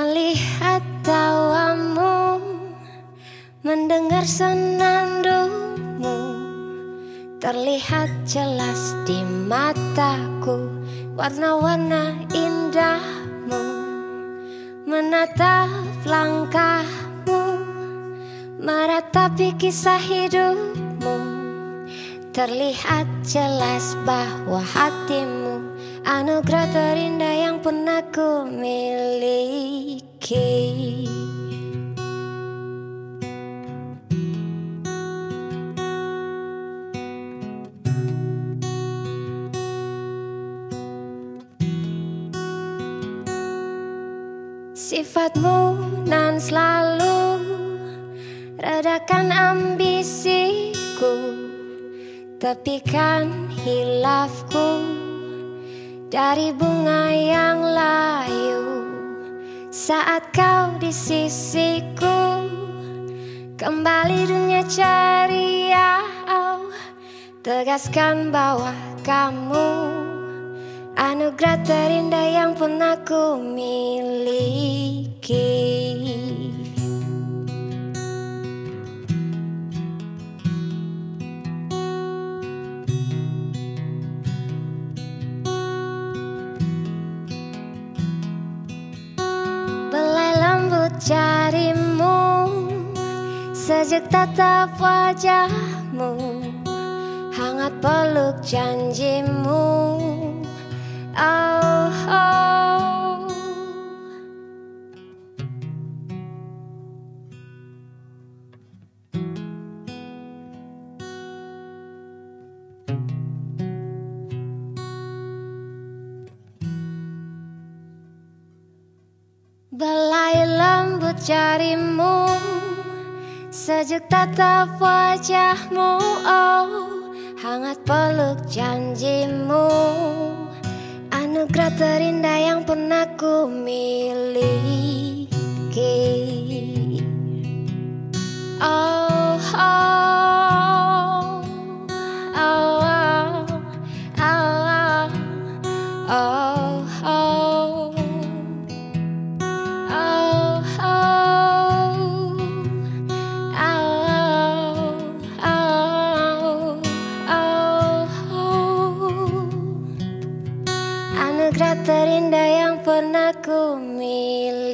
Melihat tawamu Mendengar senandungmu. Terlihat jelas di mataku Warna-warna indahmu. Menatap langkahmu Meratapi kisah hidupmu. Terlihat jelas bahwa hatimu Anugerah terindah yang pernah ku miliki. Sifatmu nan selalu Redakan ambisiku Tepikan hilafku Dari bunga yang layu Saat kau di sisiku Kembali dunia ceria oh, Tegaskan bahwa kamu Anugerah terindah yang pernah ku miliki lembut jarimu Sejak tatap wajahmu Hangat peluk janjimu Belai lembut jarimu Sejuk tatap wajahmu Oh hangat peluk janjimu. Anugerah terindah yang pernah ku miliki Anugerah terindah yang pernah ku miliki